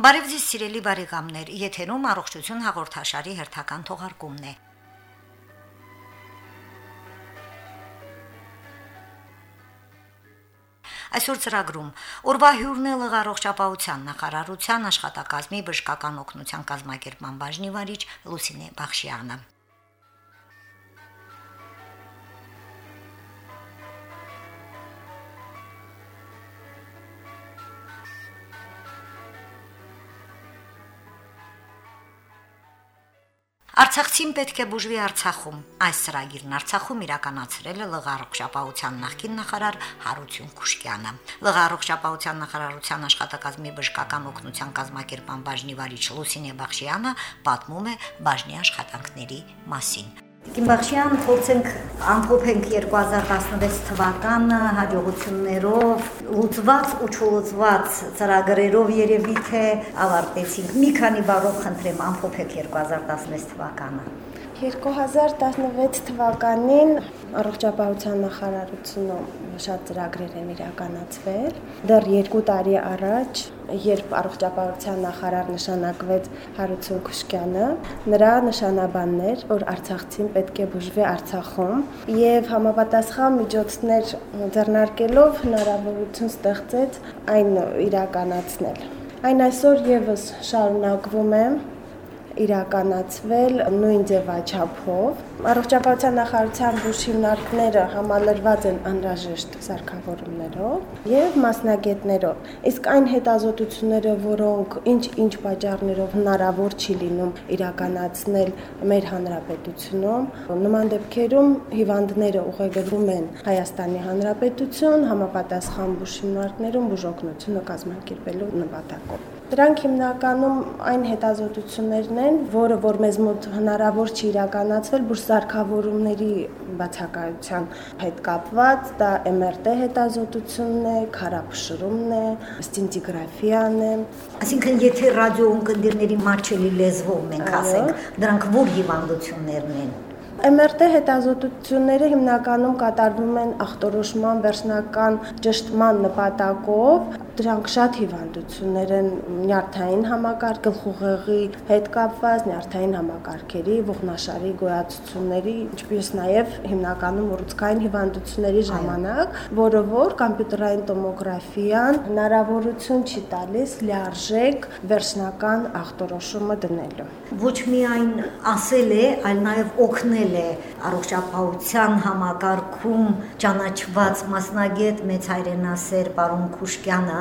Բարև ձեզ սիրելի բարեկամներ, եթերում առողջություն հաղորդաշարի հերթական թողարկումն է։ Այսօր ծրագրում. Օրվա հյուրն է լղարողջապահության նախարարության աշխատակազմի բժշկական օգնության կազմակերպման բաժնի վարիչ Լուսինե Բախշյանը։ Արցախցին պետք է բուժվի Արցախում։ Այս ծրագիրն Արցախում իրականացրել է լղարողջապահության նախկին նախարար Հարություն Քուշկյանը։ Լղարողջապահության նախարարության աշխատակազմի բժշկական օգնության կազմակերպման բաժնի վարիչ Լուսինե Բախշյանը պատմում է բաժնի աշխատանքների մասին։ Տիկին Բախշյան, փորձենք ամփոփենք 2016 թվականը հաջողություններով, լուծված ու չլուծված ծրագրերով երևի թե ավարտեցինք։ Մի քանի բառով խնդրեմ ամփոփեք 2016 թվականը։ 2016 թվականին առողջապահության նախարարությունում շատ ծրագրեր են իրականացվել։ Դեռ 2 տարի առաջ, երբ առողջապահության նախարար նշանակվեց Հարություն Քուշկյանը, նրա նշանաբանն էր, որ Արցախցին պետք է բուժվի Արցախում, եւ համապատասխան միջոցներ ձեռնարկելով հնարավորություն ստեղծեց այն իրականացնել։ Այն այսօր եւս շարունակվում է իրականացվել նույն ձևաչափով Առողջապահության նախարարության բուժ հիմնարկները համալրված են անհրաժեշտ սարքավորումներով եւ մասնագետներով։ Իսկ այն հետազոտությունները, որոնք ինչ-ինչ պատճառներով հնարավոր չի լինում իրականացնել մեր հանրապետությունում, նման դեպքերում հիվանդները ուղեգրվում են Հայաստանի Հանրապետություն համապատասխան բուժ հիմնարկներում բուժօգնությունը կազմակերպելու նպատակով։ Դրանք հիմնականում այն հետազոտություններն են, որը որ մեզ մոտ հնարավոր չի իրականացվել բուժ սարքավորումների բացակայության հետ կապված, դա MRT հետազոտությունն է, քարափշրումն է, սցինտիգրաֆիան է։ Այսինքն եթե ռադիոընկերների մատչելի լեզվով մենք ասենք, դրանք որ հիվանդություններն են։ MRT հետազոտությունները հիմնականում կատարվում են ախտորոշման վերջնական ճշտման նպատակով Դրանք շատ հիվանդություններ են նյարդային համակարգ, գլխուղեղի հետ կապված, նյարդային համակարգերի, ողնաշարի գոյացությունների, ինչպես նաև հիմնականում ուռուցքային հիվանդությունների ժամանակ, որը որ կոմպյուտերային տոմոգրաֆիան հնարավորություն չի տալիս լիարժեք վերջնական ախտորոշումը դնելու։ Ոչ միայն ասել է, այլ նաև օգնել է առողջապահության համակարգում ճանաչված մասնագետ մեծ հայրենասեր պարոն Քուշկյանը,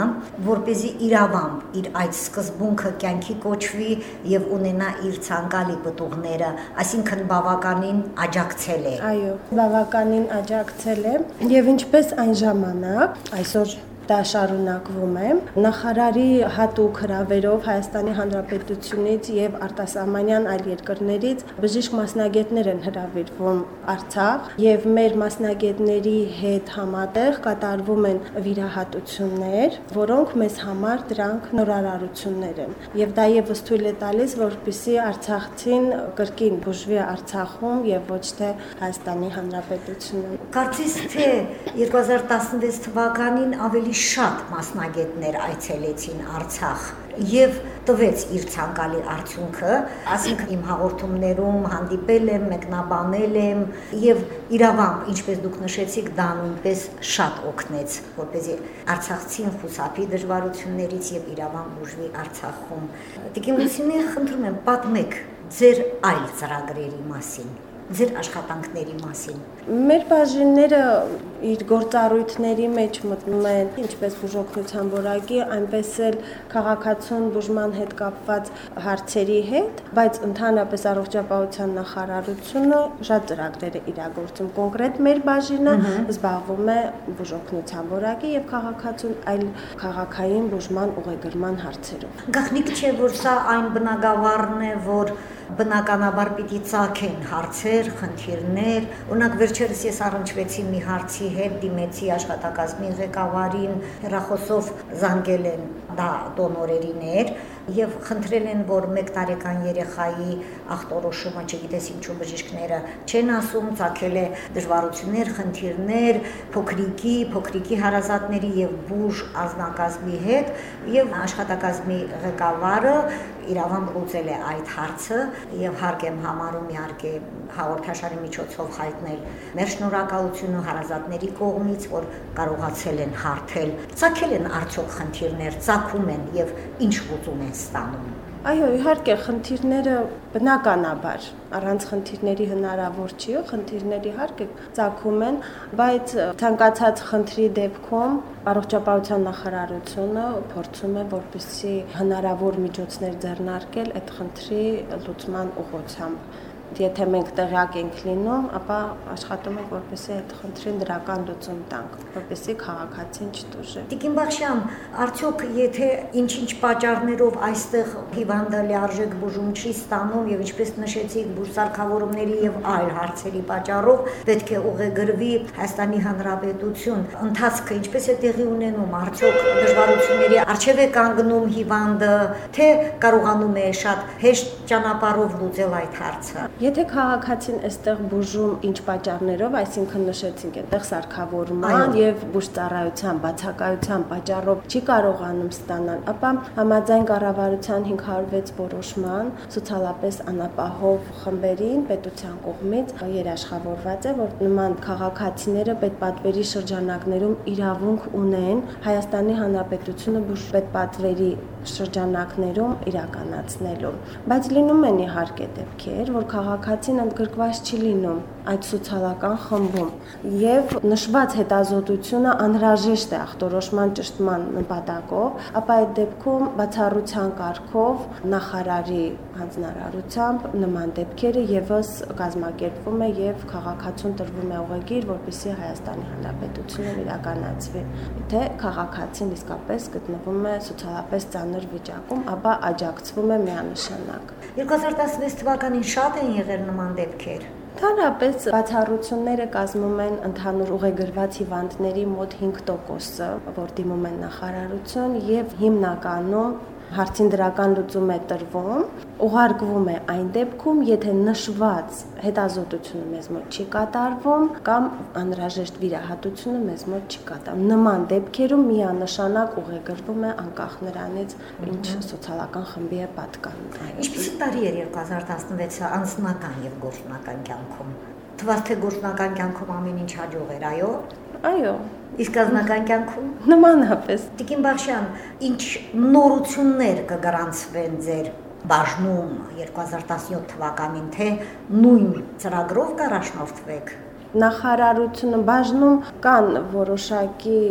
որ เป զի իրավամբ իր այդ սկզբունքը կյանքի կոչվի եւ ունենա իր ցանկալի պտուղները, այսինքն բավականին աջակցել է։ Այո, բավականին աջակցել է եւ ինչպես այն ժամանակ, այսօր դա շարունակվում է։ Նախարարի հատուկ հրավերով Հայաստանի Հանրապետությունից եւ արտասահմանյան այլ երկրներից բժիշկ մասնագետներ են հրավիրվում Արցախ եւ մեր մասնագետների հետ համատեղ կատարվում են վիրահատություններ, որոնք մեզ համար դրանք նորարարություններ են։ Եւ դա եւս թույլ է տալիս, որպիսի Արցախցին կրկին բուժվի Արցախում եւ ոչ թե Հայաստանի Հանրապետությունում։ Կարծես թե 2016 թվականին ավելի շատ մասնագետներ այցելեցին Արցախ եւ տվեց իր ցանկալի արդյունքը, ասինքն իմ հաղորդումներում հանդիպել եմ, մեկնաբանել եմ եւ իրավամբ, ինչպես դուք նշեցիք, դա նույնպես շատ օգնեց, որպեսզի Արցախցին խուսափի դժվարություններից եւ իրավամբ ուժվի Արցախում։ Տիկին Լուսինե, խնդրում եմ, պատմեք ձեր այլ ծրագրերի մասին ձեր աշխատանքների մասին։ Մեր բաժինները իր գործառույթների մեջ մտնում են ինչպես բուժօգնության որակի, այնպես էլ քաղաքացուն բուժման հետ կապված հարցերի հետ, բայց ընդհանրապես առողջապահության նախարարությունը շատ ծրագրեր է իրագործում։ Կոնկրետ մեր բաժինը զբաղվում է բուժօգնության որակի եւ քաղաքացուն այլ քաղաքային բուժման ուղեգրման հարցերով։ Գաղտնիք չէ, որ սա այն բնագավառն է, որ բնականաբար պիտի ցակեն հարցեր, խնդիրներ։ Օրինակ վերջերս ես առնչվեցի մի հարցի հետ, դիմեցի աշխատակազմի ղեկավարին, հերախոսով զանգել են դա դոնորերիներ եւ խնդրել են որ 1 տարեկան երեխայի ախտորոշումը, չգիտես ինչու բժիշկները չեն ասում, ցակել է դժվարություններ, խնդիրներ փոքրիկի, փոքրիկի հարազատների եւ բուժ ազնագազմի հետ եւ աշխատակազմի ղեկավարը իրավամբ լուծել է այդ հարցը եւ հարկ եմ համարում իհարկե հաղորդաշարի միջոցով հայտնել մեր շնորհակալությունը հարազատների կողմից, որ կարողացել են հարթել, ցակել են արդյոք խնդիրներ, ցակում են եւ ինչ լուծում են ստանում։ Այո, իհարկե, խնդիրները բնականաբար առանց խնդիրների հնարավոր չի, խնդիրների իհարկե ցակում են, բայց ցանկացած խնդրի դեպքում առողջապահության նախարարությունը փորձում է որպեսզի հնարավոր միջոցներ ձեռնարկել այդ խնդրի լուծման ուղղությամբ եթե մենք տեղյակ ենք լինում, ապա աշխատում ենք որպեսզի այդ խնդրին դրական լուծում տանք, որպեսզի քաղաքացին չտուժի։ Տիկին Բախշյան, արդյոք եթե ինչ-ինչ պատճառներով այստեղ հիվանդը լիարժեք բուժում չի ստանում եւ ինչպես նշեցիք, բուժսարքավորումների եւ այլ հարցերի պատճառով պետք է ուղեգրվի Հայաստանի Հանրապետություն, ընթացքը ինչպես է տեղի ունենում, արդյոք դժվարությունների արժև է կանգնում հիվանդը, թե կարողանում է շատ հեշտ ճանապարհով լուծել այդ հարցը։ Եթե քաղաքացին այստեղ բուժում ինչ պատճառներով, այսինքն նշեցինք այդտեղ սարքավորման եւ բուժծառայության բացակայության պատճառով չի կարողանում ստանալ, ապա համաձայն կառավարության 506 որոշման սոցիալապես անապահով խմբերին պետության կողմից երաշխավորված է, որ նման քաղաքացիները պետպատվերի շրջանակներում իրավունք ունեն Հայաստանի Հանրապետությունը բուժ պետպատվերի շրջանակներում իրականացնելու։ Բայց լինում են իհարկե դեպքեր, որ քաղաքացին ընդգրկված չի լինում այդ սոցիալական խմբում եւ նշված հետազոտությունը անհրաժեշտ է ախտորոշման ճշտման նպատակով, ապա այդ դեպքում բացառության կարգով նախարարի հանձնարարությամբ նման դեպքերը եւս կազմակերպվում է եւ քաղաքացուն տրվում է ուղեգիր, որպեսզի Հայաստանի Հանրապետությունը իրականացվի։ Թե քաղաքացին իսկապես գտնվում է սոցիալապես ծանր վիճակում, ապա աջակցվում է միանշանակ։ 2016 թվականին շատ են եղել նման դեպքեր։ Ընդհանրապես բացառությունները կազմում են ընդհանուր ուղեգրված հիվանդների մոտ 5%-ը, որ դիմում են նախարարություն եւ հիմնականում հարցին դրական լուծում է տրվում, ուղարկվում է այն դեպքում, եթե նշված հետազոտությունը մեզ մոտ չի կատարվում կամ անհրաժեշտ վիրահատությունը մեզ մոտ չի կատարվում։ Նման դեպքերում միանշանակ ուղեգրվում է անկախ նրանից, ինչ սոցիալական խմբի է պատկանում։ Ինչպիսի տարի էր 2016-ը անձնական եւ գործնական կյանքում։ Թվաց թե գործնական կյանքում ամեն ինչ հաջող էր, այո։ Այո, Իսկ ազնական կյանքում նմանապես Տիկին Բախշյան, ինչ նորություններ կգրանցվեն ձեր բաժնում 2017 թվականին, թե նույն ծրագրով կառաջնորդվեք նախարարությունը բաժնում կան որոշակի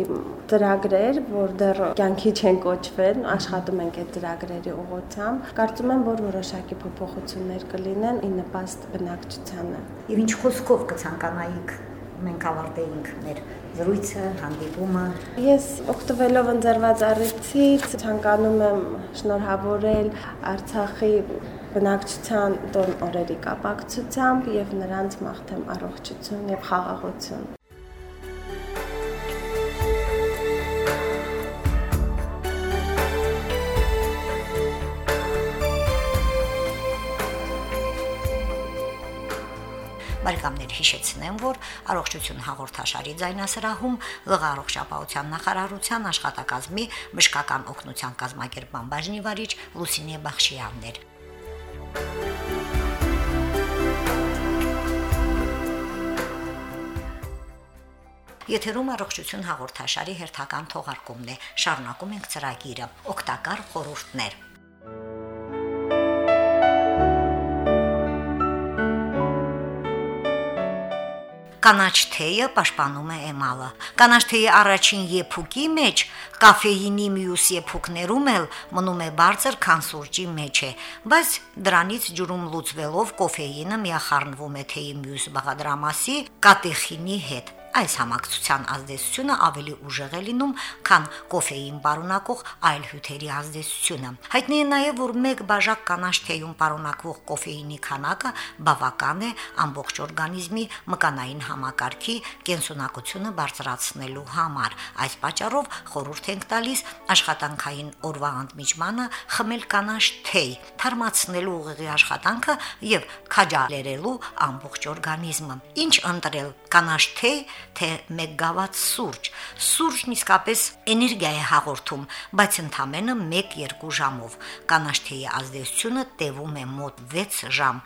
ծրագրեր, որ դեռ կյանքի չեն կոչվել, աշխատում ենք այդ ծրագրերի ուղղությամբ։ Կարծում եմ, որ որոշակի փոփոխություններ կլինեն ի նպաստ բնակչությանը։ Եվ ինչ խոսքով կցանկանայիք մենք ավարտեինք մեր զրույցը, հանդիպումը։ Ես օգտվելով ընձեռված առիթից ցանկանում եմ շնորհավորել Արցախի բնակչության տոն օրերի կապակցությամբ եւ նրանց մաղթեմ առողջություն եւ խաղաղություն։ Բարեկամներ հիշեցնեմ, որ առողջություն հաղորդաշարի ձայնասրահում ԼՂ առողջապահության նախարարության աշխատակազմի մշկական օգնության կազմակերպման բաժնի վարիչ Լուսինե Բախշյանն էր։ Եթերում առողջություն հաղորդաշարի հերթական թողարկումն է։ Շարունակում ենք ծրագիրը։ Օգտակար խորհուրդներ։ Կանաչ թեյը պաշտպանում է էմալը։ Կանաչ թեյի առաջին եփուկի մեջ կաֆեինի մյուս եփուկներում էլ մնում է բարձր, քան սուրճի մեջ է, բայց դրանից ջուրում լուծվելով կոֆեինը միախառնվում է թեյի մյուս բաղադրամասի կատեխինի հետ։ Այս համակցության ազդեցությունը ավելի ուժեղ է լինում, քան կոֆեին պարունակող այլ հյութերի ազդեցությունը։ Հայտնի է նաև, որ մեկ բաժակ կանաչ թեյում պարունակվող կոֆեինի քանակը բավական է ամբողջ օրգանիզմի մկանային համակարգի կենսունակությունը բարձրացնելու համար։ Այս պատճառով խորհուրդ ենք տալիս աշխատանքային օրվա ընդմիջմանը խմել կանաչ թեյ, թարմացնելու ուղեղի աշխատանքը եւ քաջալերելու ամբողջ օրգանիզմը։ Ինչ ընտրել՝ կանաչ թեյ, թե մեկ գավաթ սուրճ։ Սուրճն իսկապես էներգիա է հաղորդում, բայց ընդամենը 1-2 ժամով։ Կանաչ թեյի ազդեցությունը տևում է մոտ 6 ժամ։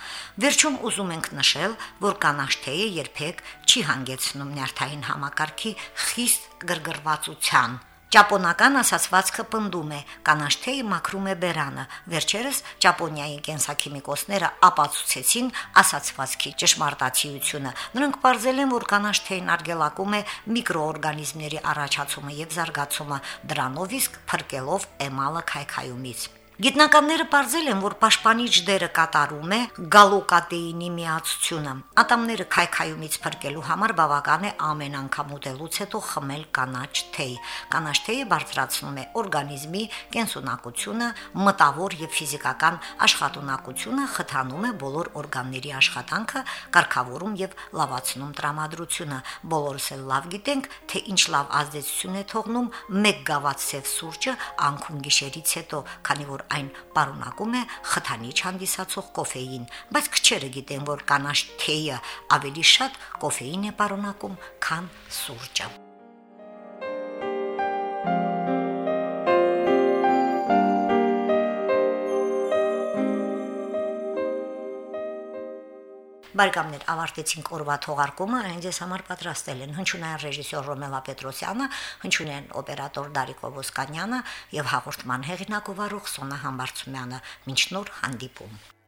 Վերջում ուզում ենք նշել, որ կանաչ թեյը երբեք չի հանգեցնում նյարդային համակարգի խիստ գրգռվածության Ճապոնական ասացվածքը պնդում է, կանաչ թեյը մաքրում է բերանը։ Վերջերս Ճապոնիայի կենսաքիմիկոսները ապացուցեցին ասացվածքի ճշմարտացիությունը։ Նրանք ողջել են, որ կանաչ թեյն արգելակում է միկրոօրգանիզմների առաջացումը եւ զարգացումը, դրանով իսկ փրկելով էմալը քայքայումից։ Գիտնականները ողջել են, որ պաշտպանիչ դերը կատարում է գալոկատեինի միացությունը։ Ատամները քայքայումից փրկելու համար բավական է ամեն անգամ ուտելուց հետո խմել կանաչ թեյ։ Կանաչ թեյը բարձրացնում է օրգանիզմի կենսունակությունը, մտավոր եւ ֆիզիկական աշխատունակությունը, խթանում է բոլոր օրգանների աշխատանքը, կարգավորում եւ լավացնում տրամադրությունը։ Բոլորս էլ լավ գիտենք, թե ինչ լավ ազդեցություն է թողնում մեկ գավաթ սև սուրճը անքուն գիշերից հետո, քանի որ այն պարունակում է խթանիչ հանդիսացող կոֆեին, բայց քչերը գիտեն, որ կանաչ թեյը ավելի շատ կոֆեին է պարունակում, քան սուրճը։ Բարգամներ ավարտեցինք օրվա թողարկումը, այն ձեզ համար պատրաստել են հնչյունային ռեժիսոր Ռոմելա Պետրոսյանը, հնչյունային օպերատոր Դարիկ Ովոսկանյանը եւ հաղորդման հեղինակ ով Սոնա Համբարձումյանը։ Մինչ նոր հանդիպում։